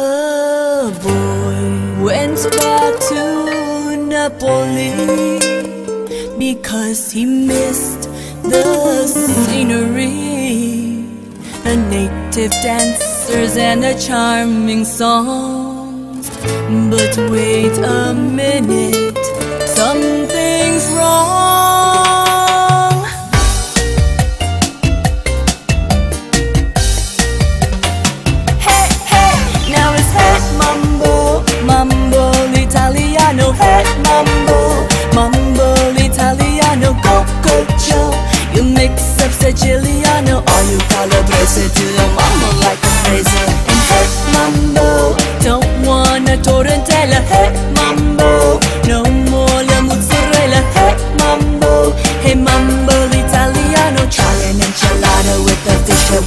A boy went back to Napoli because he missed the scenery, the native dancers, and the charming songs. But wait a minute, something's wrong. Up Siciliano, or you calabrese to the mambo like a crazy. And hey mambo, don't wanna torrentella, hey mambo, no more la mozzarella, hey mambo, hey mambo l'italiano, try an enchilada with a fish or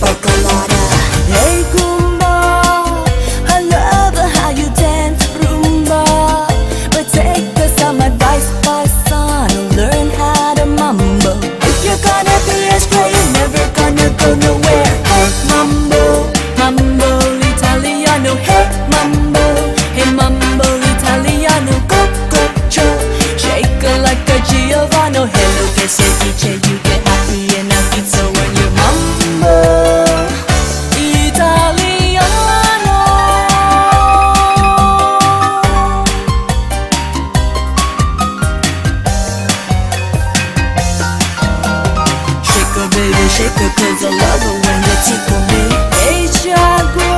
shake her, cause I love her when you tickle me. Hey, Chago,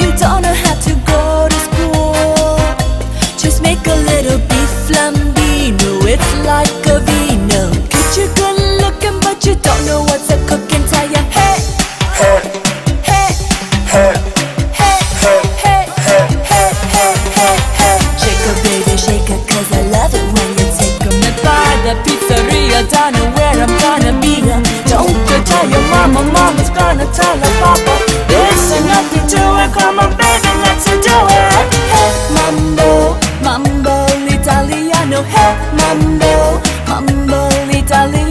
you don't know how to go to school. Just make a little beef flambino, it's like a vino. Get you good looking, but you don't know what's a cooking. Ya, hey, hey, hey, hey, hey, hey, hey, hey, hey, hey. Shake her, baby, shake her, cause I love it when you take her. Me by the pizzeria, down know where I'm gonna mama's gonna tell her papa. This ain't nothing to it, come on, baby, let's do it. Hey, mambo, mambo l'italiano, hey, mambo, mambo l'italiano,